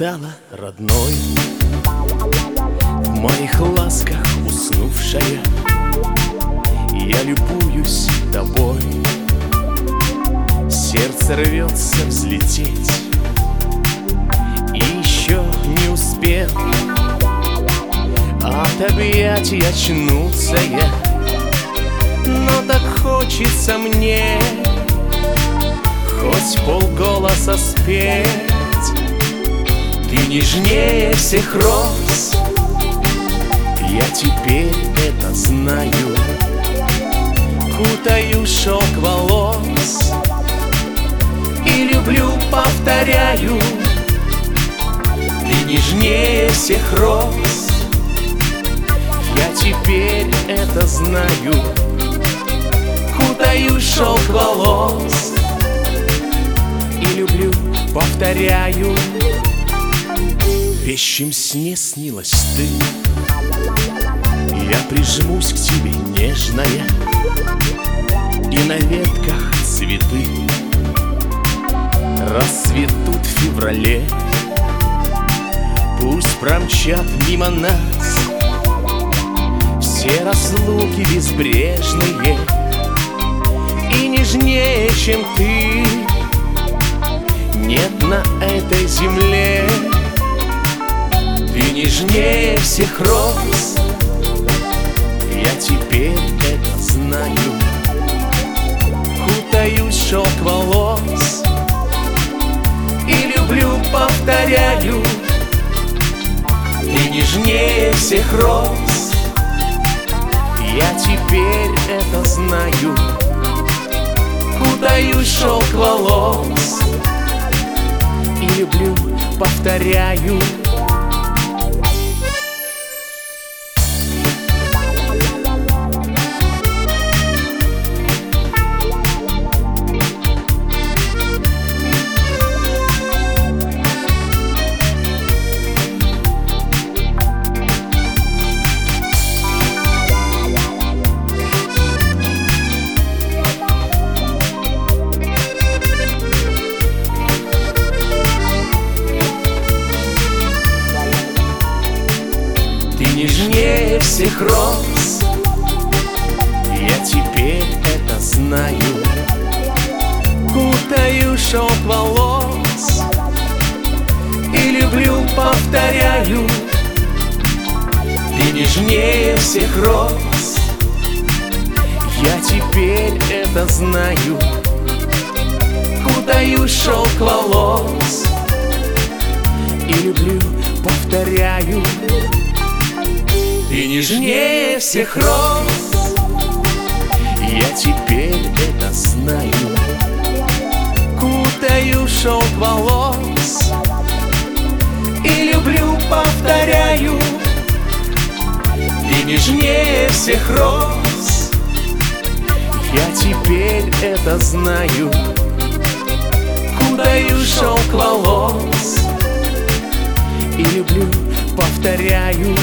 стала родной. В моих ласках уснувшая Я любуюсь тобой. Сердце рвется взлететь И еще не успел. От объятий очнуться я Но так хочется мне Хоть полголоса спеть Ты нежнее всех роз. Я теперь это знаю. Кутаю шелк волос. И люблю, повторяю Ты нежнее всех роз. Я теперь это знаю. Кутаю шелк волос. Люблю, повторяю вещем сне снилась ты. Я прижмусь к тебе нежная И на ветках цветы Расцветут в феврале. Пусть промчат мимо нас Все разлуки безбрежные. И нежнее, чем ты. Нет на этой земле Ты нежнее всех роз Я теперь это знаю. Кутаюсь шелк волос. И люблю, повторяю. Ты нежнее всех роз. Я теперь это знаю. Кутаюсь шелк волос. И люблю, повторяю всех роз. Я теперь это знаю. Кутаю шелк волос. И люблю, повторяю Ты нежнее всех роз. Я теперь это знаю. Кутаю шелк волос. И люблю, повторяю ты нежнее всех роз Я теперь это знаю. Кутаю шелк волос И люблю, повторяю. Ты нежнее всех роз. Я теперь это знаю. Кутаю шелк волос И люблю, повторяю